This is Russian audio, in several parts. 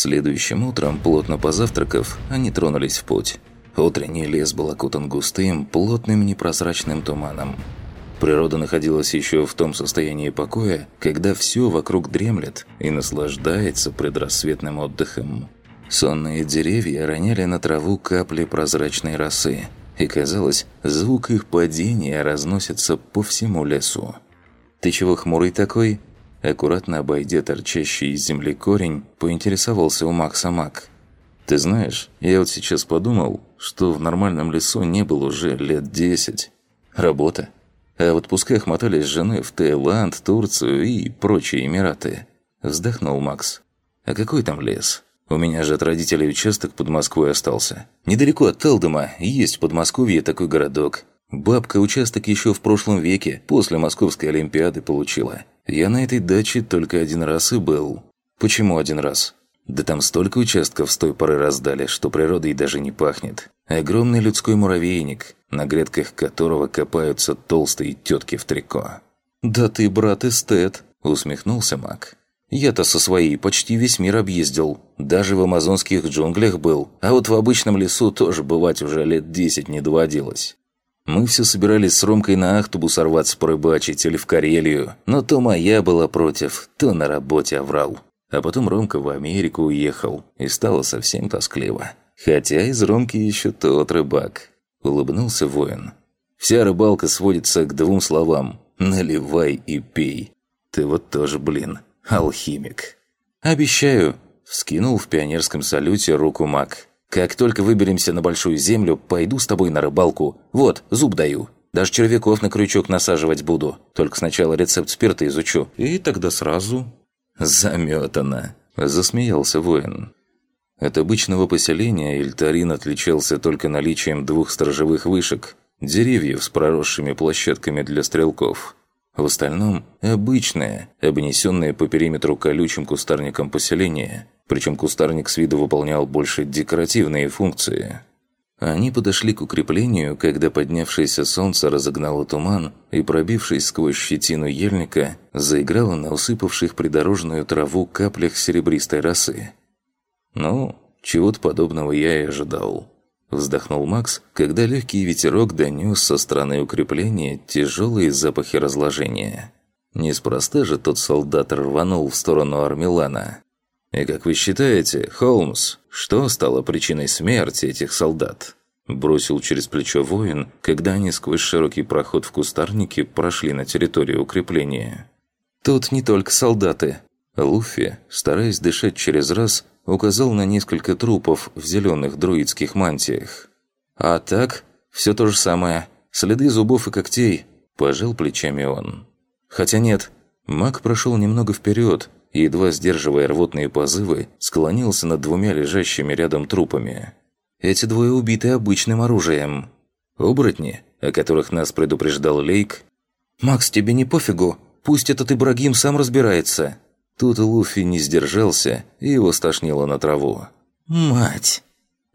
Следующим утром, плотно позавтракав, они тронулись в путь. Утренний лес был окутан густым, плотным непрозрачным туманом. Природа находилась еще в том состоянии покоя, когда все вокруг дремлет и наслаждается предрассветным отдыхом. Сонные деревья роняли на траву капли прозрачной росы, и казалось, звук их падения разносится по всему лесу. «Ты чего хмурый такой?» Аккуратно обойдя торчащий из земли корень, поинтересовался у Макса Мак. «Ты знаешь, я вот сейчас подумал, что в нормальном лесу не был уже лет десять. Работа. А в отпусках мотались с женой в Таиланд, Турцию и прочие Эмираты». Вздохнул Макс. «А какой там лес? У меня же от родителей участок под Москвой остался. Недалеко от Талдома есть в Подмосковье такой городок. Бабка участок еще в прошлом веке, после Московской Олимпиады, получила. Я на этой даче только один раз и был. Почему один раз? Да там столько участков с той поры раздали, что природой даже не пахнет. Огромный людской муравейник, на грядках которого копаются толстые тетки в трико. «Да ты, брат, эстет!» – усмехнулся Мак. «Я-то со своей почти весь мир объездил. Даже в амазонских джунглях был. А вот в обычном лесу тоже бывать уже лет десять не доводилось. Мы все собирались с Ромкой на Ахтубу сорваться порыбачить или в Карелию, но то моя была против, то на работе оврал. А потом Ромка в Америку уехал, и стало совсем тоскливо. Хотя из Ромки еще тот рыбак. Улыбнулся воин. Вся рыбалка сводится к двум словам «наливай и пей». Ты вот тоже, блин, алхимик. «Обещаю», – вскинул в пионерском салюте руку маг. Как только выберемся на Большую Землю, пойду с тобой на рыбалку. Вот, зуб даю. Даже червяков на крючок насаживать буду. Только сначала рецепт спирта изучу. И тогда сразу...» «Заметано», – засмеялся воин. От обычного поселения Ильтарин отличался только наличием двух сторожевых вышек, деревьев с проросшими площадками для стрелков. В остальном – обычное, обнесенное по периметру колючим кустарником поселение – причем кустарник с виду выполнял больше декоративные функции. Они подошли к укреплению, когда поднявшееся солнце разогнало туман и, пробившись сквозь щетину ельника, заиграло на усыпавших придорожную траву каплях серебристой росы. «Ну, чего-то подобного я и ожидал», – вздохнул Макс, когда легкий ветерок донес со стороны укрепления тяжелые запахи разложения. Неспроста же тот солдат рванул в сторону Армилана. «И как вы считаете, Холмс, что стало причиной смерти этих солдат?» Бросил через плечо воин, когда они сквозь широкий проход в кустарнике прошли на территорию укрепления. «Тут не только солдаты». Луфи, стараясь дышать через раз, указал на несколько трупов в зеленых друидских мантиях. «А так, все то же самое. Следы зубов и когтей», – пожал плечами он. «Хотя нет, маг прошел немного вперед, и, едва сдерживая рвотные позывы, склонился над двумя лежащими рядом трупами. Эти двое убиты обычным оружием. Оборотни, о которых нас предупреждал Лейк. «Макс, тебе не пофигу? Пусть этот Ибрагим сам разбирается». Тут Луфи не сдержался, и его стошнило на траву. «Мать!»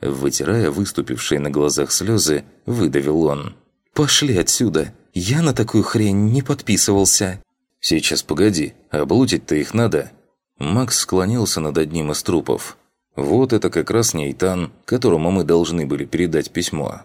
Вытирая выступившие на глазах слезы, выдавил он. «Пошли отсюда! Я на такую хрень не подписывался!» «Сейчас погоди, облутить-то их надо». Макс склонился над одним из трупов. «Вот это как раз Нейтан, которому мы должны были передать письмо».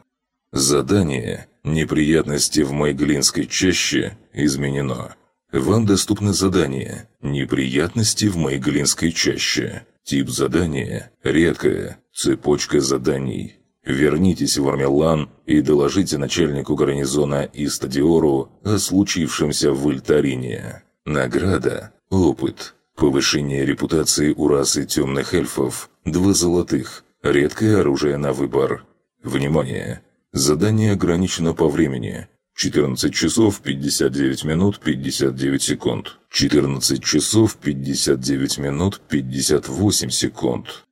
«Задание «Неприятности в Майглинской чаще» изменено. Вам доступно задание «Неприятности в Майглинской чаще». Тип задания «Редкое. Цепочка заданий». Вернитесь в Армелан и доложите начальнику гарнизона Истадиору о случившемся в Ильтарине. Награда – опыт. Повышение репутации у расы темных эльфов – два золотых. Редкое оружие на выбор. Внимание! Задание ограничено по времени. 14 часов 59 минут 59 секунд. 14 часов 59 минут 58 секунд.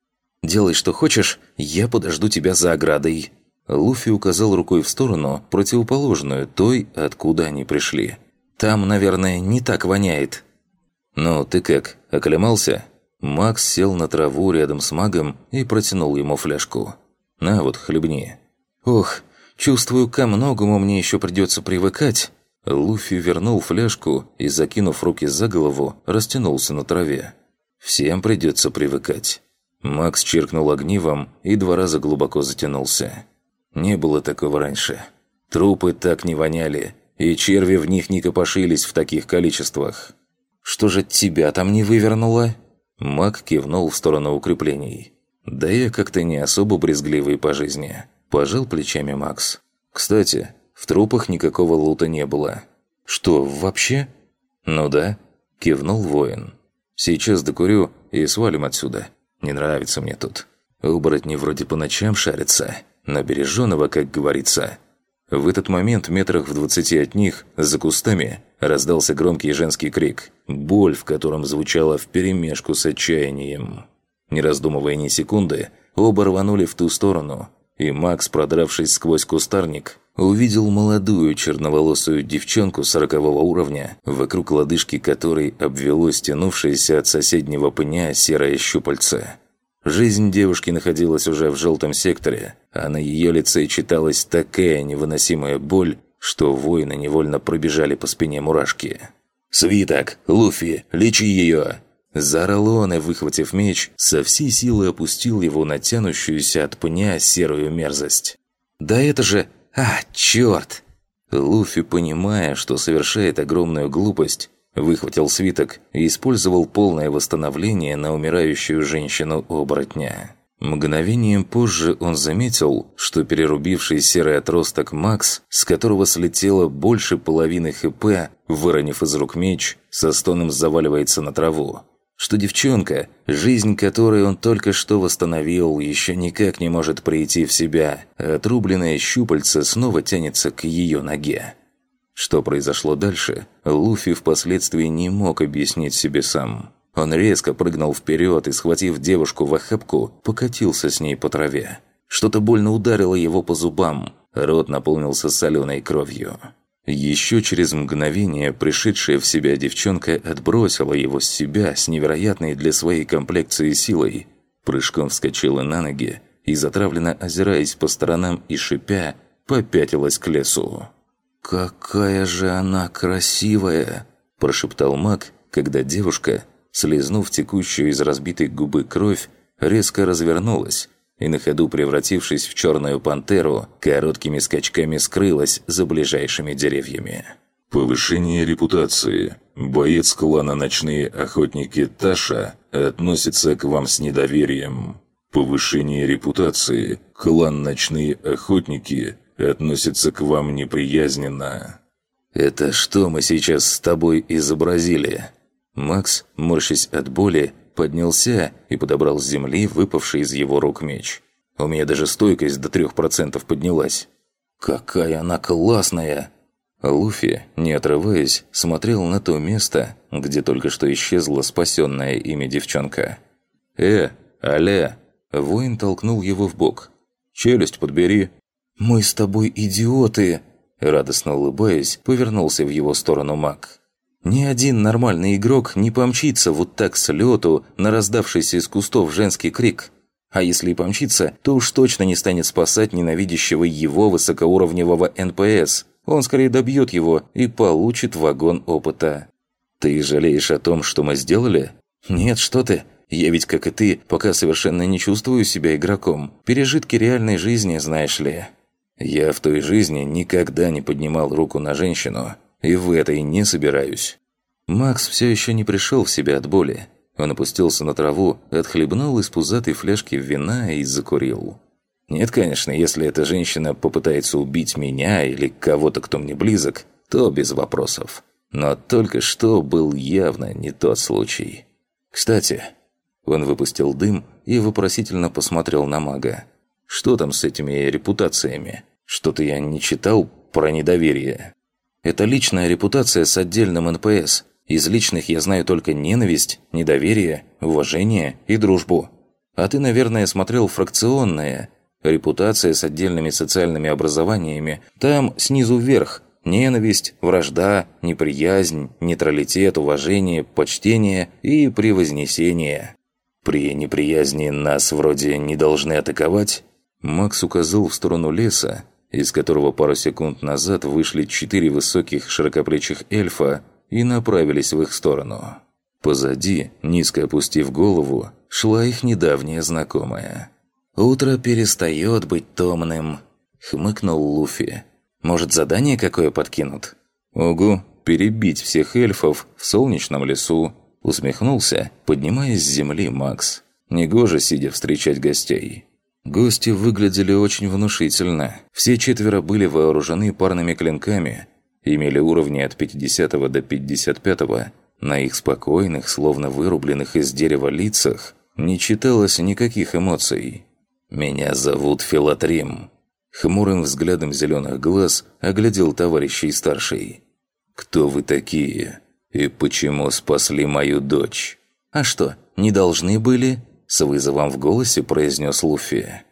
«Делай, что хочешь, я подожду тебя за оградой». Луфи указал рукой в сторону, противоположную той, откуда они пришли. «Там, наверное, не так воняет». «Ну, ты как, оклемался?» Макс сел на траву рядом с магом и протянул ему фляжку. «На вот, хлебни». «Ох, чувствую, ко многому мне еще придется привыкать». Луфи вернул фляжку и, закинув руки за голову, растянулся на траве. «Всем придется привыкать». Макс чиркнул огнивом и два раза глубоко затянулся. Не было такого раньше. Трупы так не воняли, и черви в них не копошились в таких количествах. «Что же тебя там не вывернуло?» Мак кивнул в сторону укреплений. «Да я как-то не особо брезгливый по жизни». Пожал плечами Макс. «Кстати, в трупах никакого лута не было». «Что, вообще?» «Ну да», – кивнул воин. «Сейчас докурю и свалим отсюда. Не нравится мне тут. Оборотни вроде по ночам шарятся, но береженого, как говорится, в этот момент, метрах в двадцати от них, за кустами, раздался громкий женский крик, боль в котором звучала вперемешку с отчаянием. Не раздумывая ни секунды, оба рванули в ту сторону, и Макс, продравшись сквозь кустарник, увидел молодую черноволосую девчонку сорокового уровня, вокруг лодыжки которой обвело стянувшееся от соседнего пня серое щупальце. Жизнь девушки находилась уже в желтом секторе, а на ее лице читалась такая невыносимая боль, что воины невольно пробежали по спине мурашки. «Свиток! Луфи! Лечи ее!» Заорал он и, выхватив меч, со всей силы опустил его на тянущуюся от пня серую мерзость. «Да это же... А, черт!» Луфи, понимая, что совершает огромную глупость, Выхватил свиток и использовал полное восстановление на умирающую женщину-оборотня. Мгновением позже он заметил, что перерубивший серый отросток Макс, с которого слетело больше половины ХП, выронив из рук меч, со стоном заваливается на траву. Что девчонка, жизнь которой он только что восстановил, еще никак не может прийти в себя, а отрубленное щупальце снова тянется к ее ноге. Что произошло дальше, Луфи впоследствии не мог объяснить себе сам. Он резко прыгнул вперед и, схватив девушку в охапку, покатился с ней по траве. Что-то больно ударило его по зубам, рот наполнился соленой кровью. Еще через мгновение пришедшая в себя девчонка отбросила его с себя с невероятной для своей комплекции силой. Прыжком вскочила на ноги и, затравленно озираясь по сторонам и шипя, попятилась к лесу. «Какая же она красивая!» – прошептал маг, когда девушка, слезнув текущую из разбитой губы кровь, резко развернулась и на ходу превратившись в черную пантеру, короткими скачками скрылась за ближайшими деревьями. Повышение репутации. Боец клана «Ночные охотники» Таша относится к вам с недоверием. Повышение репутации. Клан «Ночные охотники» относится к вам неприязненно». «Это что мы сейчас с тобой изобразили?» Макс, морщась от боли, поднялся и подобрал с земли выпавший из его рук меч. У меня даже стойкость до трех процентов поднялась. «Какая она классная!» Луфи, не отрываясь, смотрел на то место, где только что исчезла спасенная ими девчонка. «Э, алё!» Воин толкнул его в бок. «Челюсть подбери!» «Мы с тобой идиоты!» Радостно улыбаясь, повернулся в его сторону маг. «Ни один нормальный игрок не помчится вот так с лету на раздавшийся из кустов женский крик. А если и помчится, то уж точно не станет спасать ненавидящего его высокоуровневого НПС. Он скорее добьет его и получит вагон опыта. Ты жалеешь о том, что мы сделали? Нет, что ты. Я ведь, как и ты, пока совершенно не чувствую себя игроком. Пережитки реальной жизни, знаешь ли. Я в той жизни никогда не поднимал руку на женщину, и в этой не собираюсь. Макс все еще не пришел в себя от боли. Он опустился на траву, отхлебнул из пузатой фляжки вина и закурил. Нет, конечно, если эта женщина попытается убить меня или кого-то, кто мне близок, то без вопросов. Но только что был явно не тот случай. Кстати, он выпустил дым и вопросительно посмотрел на мага. Что там с этими репутациями? Что-то я не читал про недоверие. Это личная репутация с отдельным НПС. Из личных я знаю только ненависть, недоверие, уважение и дружбу. А ты, наверное, смотрел фракционное. Репутация с отдельными социальными образованиями. Там снизу вверх. Ненависть, вражда, неприязнь, нейтралитет, уважение, почтение и превознесение. При неприязни нас вроде не должны атаковать, Макс указал в сторону леса, из которого пару секунд назад вышли четыре высоких широкоплечих эльфа и направились в их сторону. Позади, низко опустив голову, шла их недавняя знакомая. «Утро перестает быть томным», — хмыкнул Луфи. «Может, задание какое подкинут?» «Угу, перебить всех эльфов в солнечном лесу», — усмехнулся, поднимаясь с земли Макс. Негоже сидя встречать гостей. Гости выглядели очень внушительно. Все четверо были вооружены парными клинками, имели уровни от 50 до 55 -го. На их спокойных, словно вырубленных из дерева лицах, не читалось никаких эмоций. «Меня зовут Филатрим». Хмурым взглядом зеленых глаз оглядел товарищей старший. «Кто вы такие? И почему спасли мою дочь?» «А что, не должны были?» С вызовом в голосе произнес Луфи.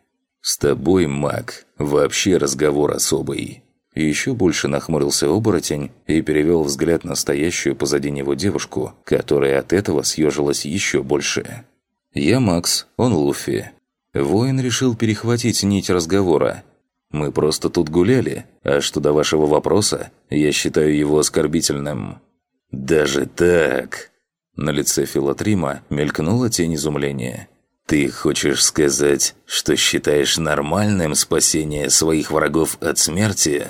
«С тобой, маг, вообще разговор особый». Еще больше нахмурился оборотень и перевел взгляд на стоящую позади него девушку, которая от этого съежилась еще больше. «Я Макс, он Луфи. Воин решил перехватить нить разговора. «Мы просто тут гуляли, а что до вашего вопроса, я считаю его оскорбительным». «Даже так?» На лице Филатрима мелькнула тень изумления. «Ты хочешь сказать, что считаешь нормальным спасение своих врагов от смерти?»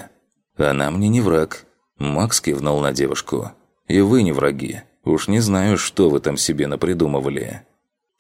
«Она мне не враг», – Макс кивнул на девушку. «И вы не враги. Уж не знаю, что вы там себе напридумывали».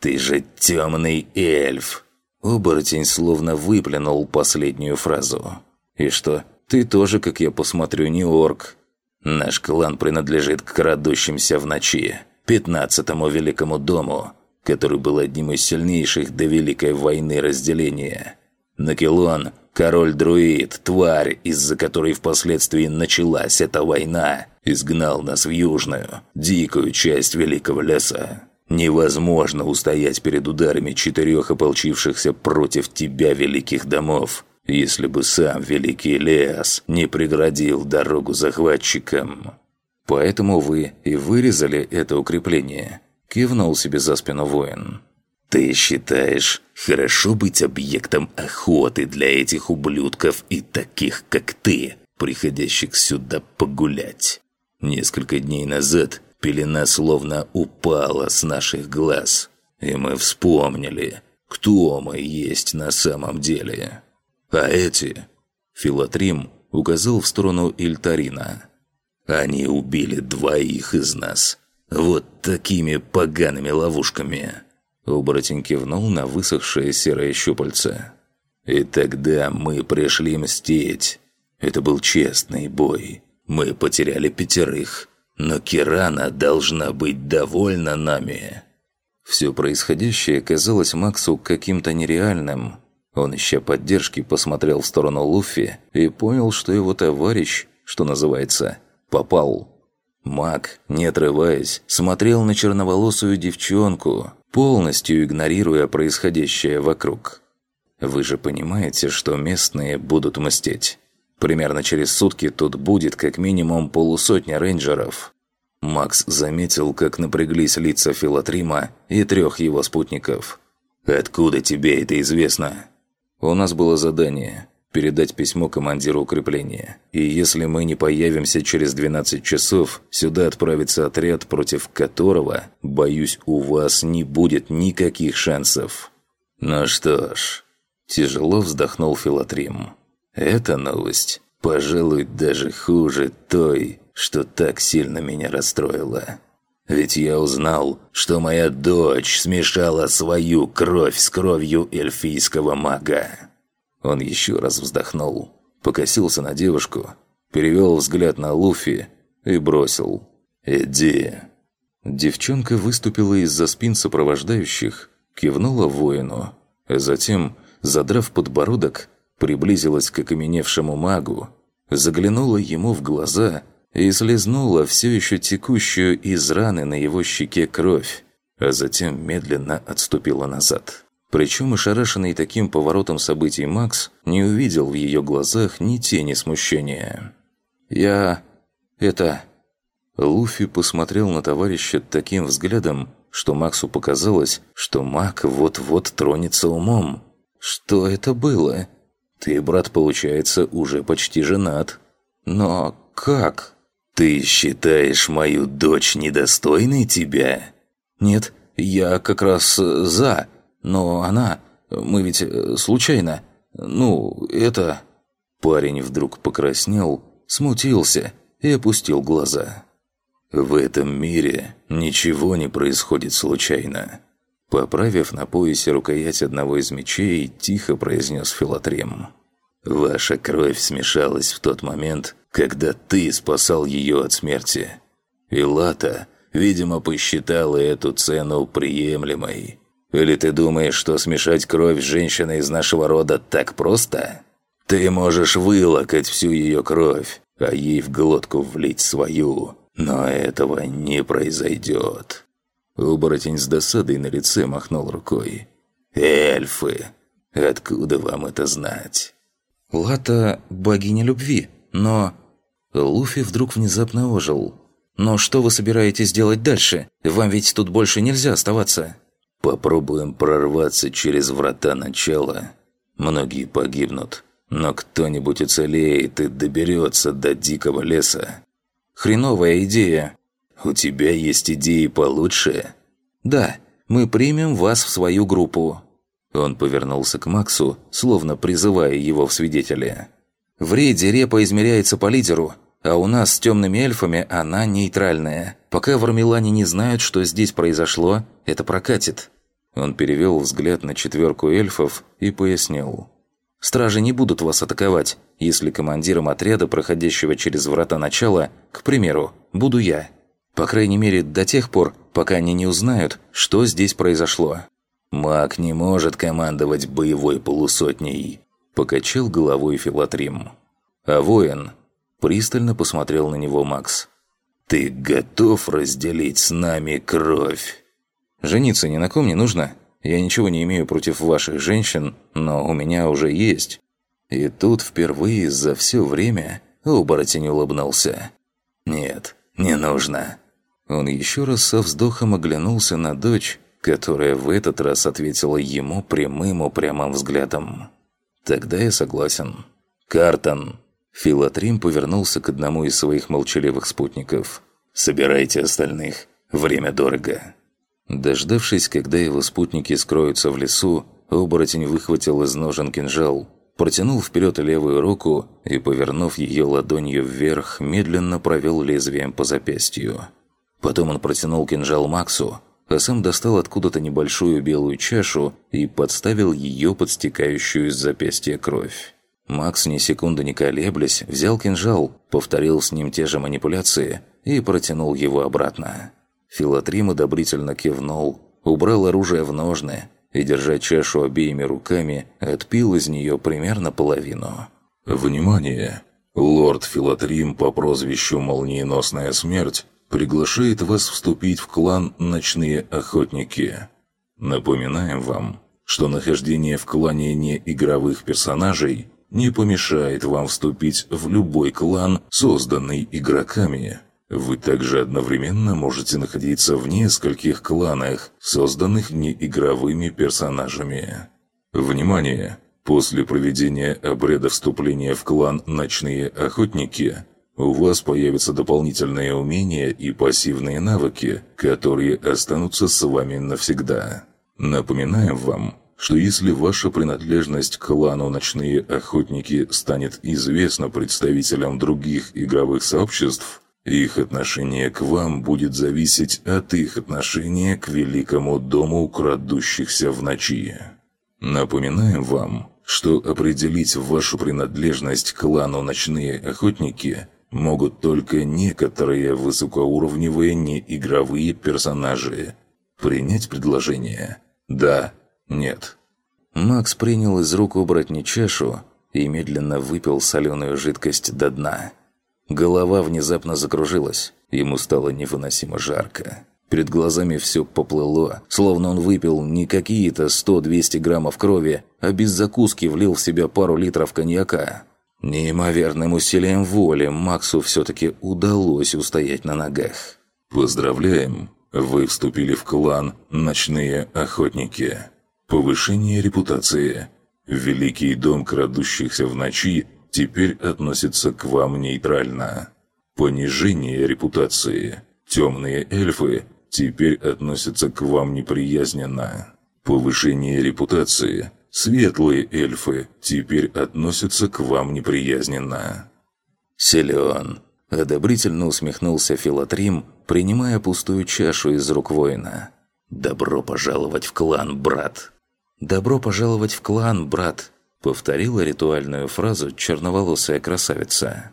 «Ты же темный эльф!» Оборотень словно выплюнул последнюю фразу. «И что, ты тоже, как я посмотрю, не орк?» «Наш клан принадлежит к крадущимся в ночи, пятнадцатому великому дому, который был одним из сильнейших до Великой войны разделения. Накелон – король-друид, тварь, из-за которой впоследствии началась эта война, изгнал нас в южную, дикую часть Великого леса. Невозможно устоять перед ударами четырех ополчившихся против тебя великих домов, если бы сам Великий Лес не преградил дорогу захватчикам. Поэтому вы и вырезали это укрепление», – кивнул себе за спину воин. «Ты считаешь, хорошо быть объектом охоты для этих ублюдков и таких, как ты, приходящих сюда погулять? Несколько дней назад Пелена словно упала с наших глаз, и мы вспомнили, кто мы есть на самом деле. А эти... Филатрим указал в сторону Ильтарина. Они убили двоих из нас. Вот такими погаными ловушками. Оборотень кивнул на высохшее серое щупальце. И тогда мы пришли мстить. Это был честный бой. Мы потеряли пятерых, но Кирана должна быть довольна нами». Все происходящее казалось Максу каким-то нереальным. Он, ища поддержки, посмотрел в сторону Луфи и понял, что его товарищ, что называется, попал. Мак, не отрываясь, смотрел на черноволосую девчонку, полностью игнорируя происходящее вокруг. «Вы же понимаете, что местные будут мстить?» Примерно через сутки тут будет как минимум полусотня рейнджеров. Макс заметил, как напряглись лица Филатрима и трех его спутников. «Откуда тебе это известно?» «У нас было задание – передать письмо командиру укрепления. И если мы не появимся через 12 часов, сюда отправится отряд, против которого, боюсь, у вас не будет никаких шансов». «Ну что ж...» – тяжело вздохнул Филатрим. Эта новость, пожалуй, даже хуже той, что так сильно меня расстроила. Ведь я узнал, что моя дочь смешала свою кровь с кровью эльфийского мага. Он еще раз вздохнул, покосился на девушку, перевел взгляд на Луфи и бросил «Иди». Девчонка выступила из-за спин сопровождающих, кивнула воину, а затем, задрав подбородок, приблизилась к окаменевшему магу, заглянула ему в глаза и слезнула все еще текущую из раны на его щеке кровь, а затем медленно отступила назад. Причем ошарашенный таким поворотом событий Макс не увидел в ее глазах ни тени смущения. «Я... это...» Луфи посмотрел на товарища таким взглядом, что Максу показалось, что маг вот-вот тронется умом. «Что это было?» Ты, брат, получается, уже почти женат. Но как? Ты считаешь мою дочь недостойной тебя? Нет, я как раз за, но она... Мы ведь случайно... Ну, это...» Парень вдруг покраснел, смутился и опустил глаза. «В этом мире ничего не происходит случайно». Поправив на поясе рукоять одного из мечей, тихо произнес Филатрем. «Ваша кровь смешалась в тот момент, когда ты спасал ее от смерти. И Лата, видимо, посчитала эту цену приемлемой. Или ты думаешь, что смешать кровь с женщиной из нашего рода так просто? Ты можешь вылокать всю ее кровь, а ей в глотку влить свою, но этого не произойдет». Оборотень с досадой на лице махнул рукой. «Эльфы! Откуда вам это знать?» «Лата – богиня любви, но...» Луфи вдруг внезапно ожил. «Но что вы собираетесь делать дальше? Вам ведь тут больше нельзя оставаться». «Попробуем прорваться через врата начала. Многие погибнут, но кто-нибудь уцелеет и доберется до дикого леса». «Хреновая идея». «У тебя есть идеи получше?» «Да, мы примем вас в свою группу». Он повернулся к Максу, словно призывая его в свидетели. «В рейде репа измеряется по лидеру, а у нас с темными эльфами она нейтральная. Пока в Армилане не знают, что здесь произошло, это прокатит». Он перевел взгляд на четверку эльфов и пояснил. «Стражи не будут вас атаковать, если командиром отряда, проходящего через врата начала, к примеру, буду я. По крайней мере, до тех пор, пока они не узнают, что здесь произошло». «Маг не может командовать боевой полусотней», – покачал головой Филатрим. «А воин?» – пристально посмотрел на него Макс. «Ты готов разделить с нами кровь?» Жениться ни на ком не нужно. Я ничего не имею против ваших женщин, но у меня уже есть». И тут впервые за все время оборотень улыбнулся. «Нет, не нужно». Он еще раз со вздохом оглянулся на дочь, которая в этот раз ответила ему прямым упрямым взглядом. «Тогда я согласен». «Картон!» Филатрим повернулся к одному из своих молчаливых спутников. «Собирайте остальных. Время дорого». Дождавшись, когда его спутники скроются в лесу, оборотень выхватил из ножен кинжал, протянул вперед левую руку и, повернув ее ладонью вверх, медленно провел лезвием по запястью. Потом он протянул кинжал Максу, а сам достал откуда-то небольшую белую чашу и подставил ее под стекающую из запястья кровь. Макс, ни секунды не колеблясь, взял кинжал, повторил с ним те же манипуляции и протянул его обратно. Филатрим одобрительно кивнул, убрал оружие в ножны и, держа чашу обеими руками, отпил из нее примерно половину. «Внимание! Лорд Филатрим по прозвищу «Молниеносная смерть» приглашает вас вступить в клан «Ночные охотники». Напоминаем вам, что нахождение в клане неигровых персонажей не помешает вам вступить в любой клан, созданный игроками – вы также одновременно можете находиться в нескольких кланах, созданных неигровыми персонажами. Внимание! После проведения обряда вступления в клан «Ночные охотники» у вас появятся дополнительные умения и пассивные навыки, которые останутся с вами навсегда. Напоминаем вам, что если ваша принадлежность к клану «Ночные охотники» станет известна представителям других игровых сообществ, их отношение к вам будет зависеть от их отношения к великому дому крадущихся в ночи. Напоминаем вам, что определить вашу принадлежность к клану «Ночные охотники» могут только некоторые высокоуровневые неигровые персонажи. Принять предложение? Да, нет. Макс принял из рук оборотни чашу и медленно выпил соленую жидкость до дна – Голова внезапно закружилась. Ему стало невыносимо жарко. Перед глазами все поплыло, словно он выпил не какие-то 100-200 граммов крови, а без закуски влил в себя пару литров коньяка. Неимоверным усилием воли Максу все-таки удалось устоять на ногах. «Поздравляем! Вы вступили в клан «Ночные охотники». Повышение репутации. Великий дом крадущихся в ночи теперь относится к вам нейтрально. Понижение репутации. Темные эльфы теперь относятся к вам неприязненно. Повышение репутации. Светлые эльфы теперь относятся к вам неприязненно. Силен. Одобрительно усмехнулся Филатрим, принимая пустую чашу из рук воина. «Добро пожаловать в клан, брат!» «Добро пожаловать в клан, брат!» Повторила ритуальную фразу черноволосая красавица.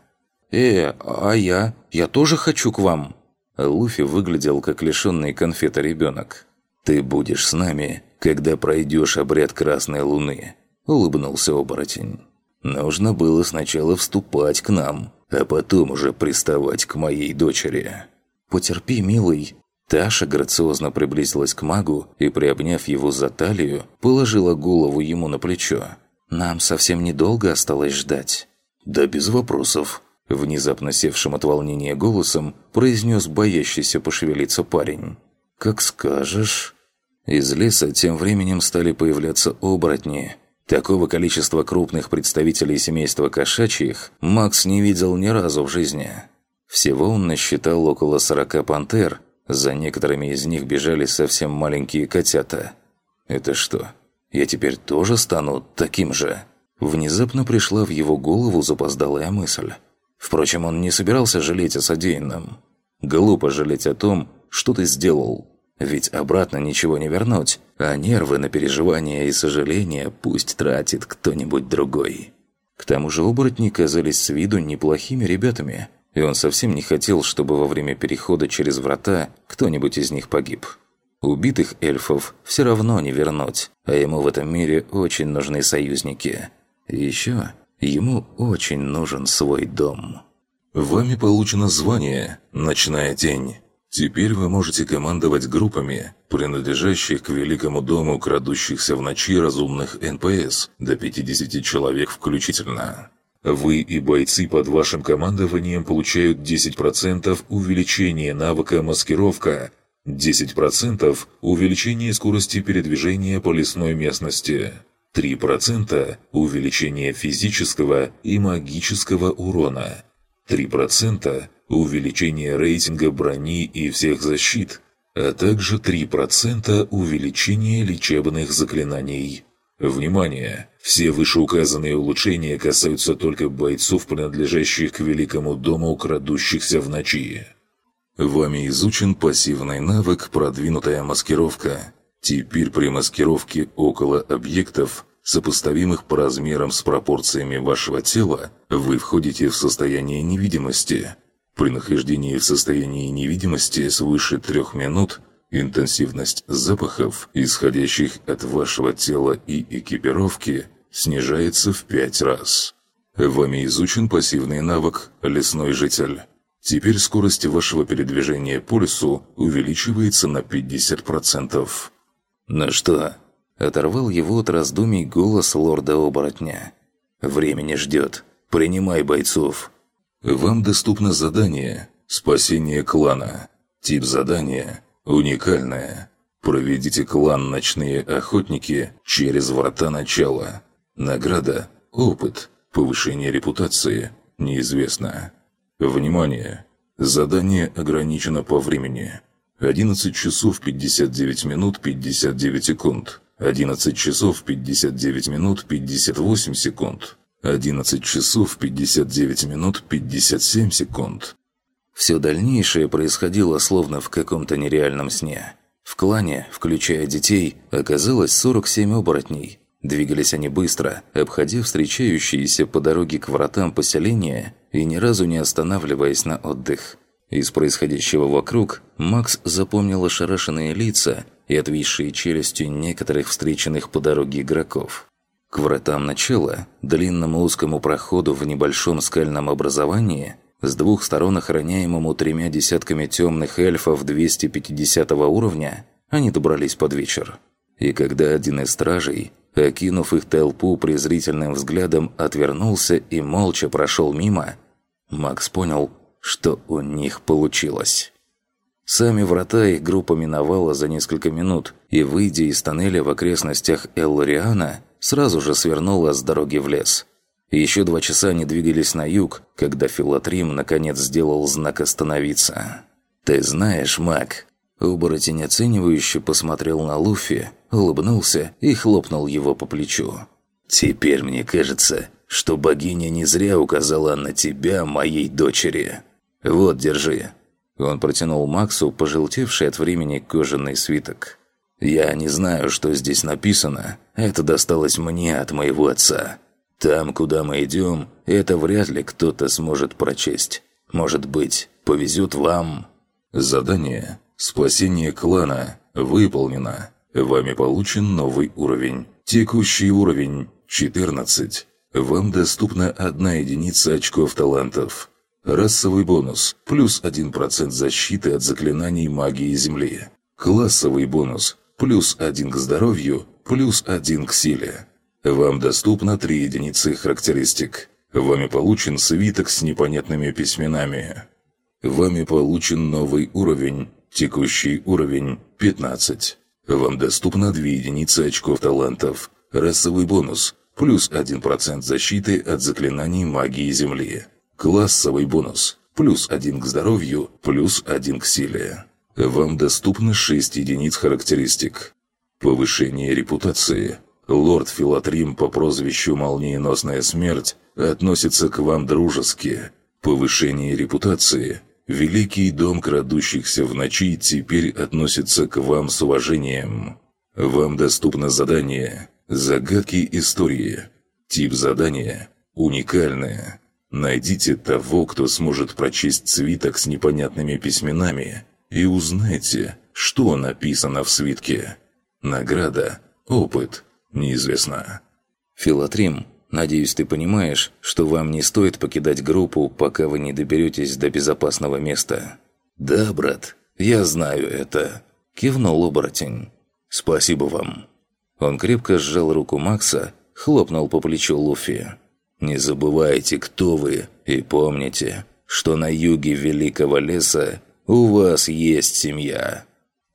«Э, а я? Я тоже хочу к вам!» Луфи выглядел как лишенный конфета ребенок. «Ты будешь с нами, когда пройдешь обряд Красной Луны», — улыбнулся оборотень. «Нужно было сначала вступать к нам, а потом уже приставать к моей дочери». «Потерпи, милый». Таша грациозно приблизилась к магу и, приобняв его за талию, положила голову ему на плечо. «Нам совсем недолго осталось ждать». «Да без вопросов», Внезапно севшим от волнения голосом произнес боящийся пошевелиться парень. «Как скажешь». Из леса тем временем стали появляться оборотни. Такого количества крупных представителей семейства кошачьих Макс не видел ни разу в жизни. Всего он насчитал около 40 пантер, за некоторыми из них бежали совсем маленькие котята. «Это что, я теперь тоже стану таким же?» Внезапно пришла в его голову запоздалая мысль. Впрочем, он не собирался жалеть о содеянном. Глупо жалеть о том, что ты сделал. Ведь обратно ничего не вернуть, а нервы на переживания и сожаления пусть тратит кто-нибудь другой. К тому же оборотни казались с виду неплохими ребятами, и он совсем не хотел, чтобы во время перехода через врата кто-нибудь из них погиб. Убитых эльфов все равно не вернуть, а ему в этом мире очень нужны союзники. И еще Ему очень нужен свой дом. Вами получено звание «Ночная тень». Теперь вы можете командовать группами, принадлежащих к великому дому крадущихся в ночи разумных НПС, до 50 человек включительно. Вы и бойцы под вашим командованием получают 10% увеличения навыка «Маскировка», 10% увеличение скорости передвижения по лесной местности – 3% увеличение физического и магического урона, 3% увеличение рейтинга брони и всех защит, а также 3% увеличение лечебных заклинаний. Внимание! Все вышеуказанные улучшения касаются только бойцов, принадлежащих к Великому Дому крадущихся в ночи. Вами изучен пассивный навык «Продвинутая маскировка». Теперь при маскировке около объектов, сопоставимых по размерам с пропорциями вашего тела, вы входите в состояние невидимости. При нахождении в состоянии невидимости свыше трех минут интенсивность запахов, исходящих от вашего тела и экипировки, снижается в пять раз. Вами изучен пассивный навык «Лесной житель». Теперь скорость вашего передвижения по лесу увеличивается на 50%. «Ну что?» – оторвал его от раздумий голос лорда-оборотня. «Времени ждет. Принимай бойцов». «Вам доступно задание «Спасение клана». Тип задания «Уникальное». Проведите клан «Ночные охотники» через врата начала. Награда – опыт, повышение репутации – неизвестно. Внимание! Задание ограничено по времени. 11 часов 59 минут 59 секунд. 11 часов 59 минут 58 секунд. 11 часов 59 минут 57 секунд. Все дальнейшее происходило словно в каком-то нереальном сне. В клане, включая детей, оказалось 47 оборотней. Двигались они быстро, обходя встречающиеся по дороге к вратам поселения и ни разу не останавливаясь на отдых. Из происходящего вокруг Макс запомнил ошарашенные лица и отвисшие челюсти некоторых встреченных по дороге игроков. К вратам начала, длинному узкому проходу в небольшом скальном образовании, с двух сторон охраняемому тремя десятками темных эльфов 250 уровня, они добрались под вечер. И когда один из стражей, окинув их толпу презрительным взглядом, отвернулся и молча прошел мимо, Макс понял – что у них получилось. Сами врата их группа миновала за несколько минут и, выйдя из тоннеля в окрестностях Эллариана, сразу же свернула с дороги в лес. Еще два часа они двигались на юг, когда Филатрим наконец сделал знак «Остановиться». «Ты знаешь, маг...» Оборотень оценивающе посмотрел на Луфи, улыбнулся и хлопнул его по плечу. «Теперь мне кажется, что богиня не зря указала на тебя, моей дочери. Вот, держи». Он протянул Максу пожелтевший от времени кожаный свиток. «Я не знаю, что здесь написано. Это досталось мне от моего отца. Там, куда мы идем, это вряд ли кто-то сможет прочесть. Может быть, повезет вам». Задание «Спасение клана» выполнено. Вами получен новый уровень. Текущий уровень 14. Вам доступна одна единица очков талантов. Расовый бонус – плюс 1% защиты от заклинаний магии Земли. Классовый бонус – плюс 1 к здоровью, плюс 1 к силе. Вам доступно 3 единицы характеристик. Вами получен свиток с непонятными письменами. Вами получен новый уровень, текущий уровень 15. Вам доступно 2 единицы очков талантов. Расовый бонус – плюс 1% защиты от заклинаний магии Земли. Классовый бонус – плюс 1 к здоровью, плюс 1 к силе. Вам доступно 6 единиц характеристик. Повышение репутации. Лорд Филатрим по прозвищу «Молниеносная смерть» относится к вам дружески. Повышение репутации. Великий дом крадущихся в ночи теперь относится к вам с уважением. Вам доступно задание «Загадки истории». Тип задания «Уникальное». Найдите того, кто сможет прочесть свиток с непонятными письменами, и узнайте, что написано в свитке. Награда, опыт, неизвестно. Филатрим, надеюсь, ты понимаешь, что вам не стоит покидать группу, пока вы не доберетесь до безопасного места. Да, брат, я знаю это. Кивнул оборотень. Спасибо вам. Он крепко сжал руку Макса, хлопнул по плечу Луфи. «Не забывайте, кто вы, и помните, что на юге Великого Леса у вас есть семья.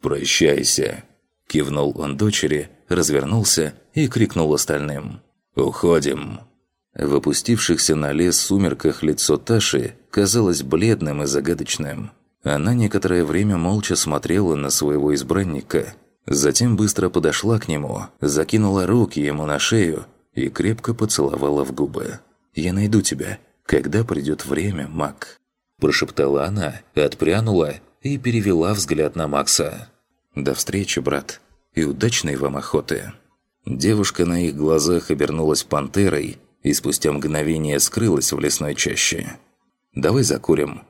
Прощайся!» Кивнул он дочери, развернулся и крикнул остальным. «Уходим!» В опустившихся на лес сумерках лицо Таши казалось бледным и загадочным. Она некоторое время молча смотрела на своего избранника – Затем быстро подошла к нему, закинула руки ему на шею и крепко поцеловала в губы. «Я найду тебя, когда придет время, Мак», – прошептала она, отпрянула и перевела взгляд на Макса. «До встречи, брат, и удачной вам охоты». Девушка на их глазах обернулась пантерой и спустя мгновение скрылась в лесной чаще. «Давай закурим».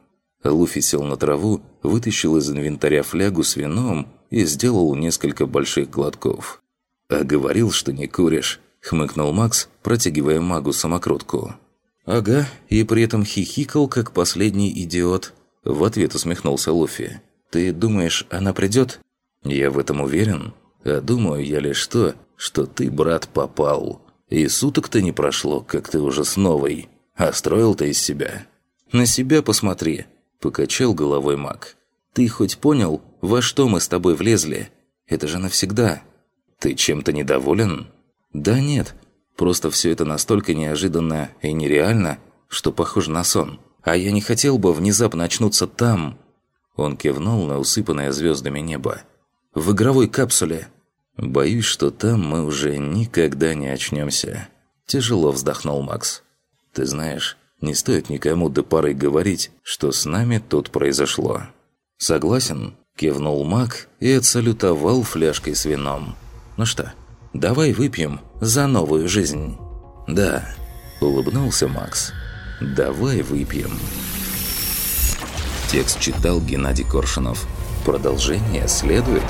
Луфи сел на траву, вытащил из инвентаря флягу с вином и сделал несколько больших глотков. «А говорил, что не куришь», – хмыкнул Макс, протягивая магу самокрутку. «Ага, и при этом хихикал, как последний идиот», – в ответ усмехнулся Луфи. «Ты думаешь, она придет?» «Я в этом уверен. А думаю я лишь то, что ты, брат, попал. И суток-то не прошло, как ты уже с новой. А строил ты из себя». «На себя посмотри», – покачал головой маг. «Ты хоть понял, во что мы с тобой влезли? Это же навсегда. Ты чем-то недоволен? Да нет. Просто все это настолько неожиданно и нереально, что похоже на сон. А я не хотел бы внезапно очнуться там. Он кивнул на усыпанное звездами небо. В игровой капсуле. Боюсь, что там мы уже никогда не очнемся. Тяжело вздохнул Макс. Ты знаешь, не стоит никому до поры говорить, что с нами тут произошло. Согласен? Кивнул маг и отсалютовал фляжкой с вином. «Ну что, давай выпьем за новую жизнь?» «Да», – улыбнулся Макс. «Давай выпьем». Текст читал Геннадий Коршунов. Продолжение следует.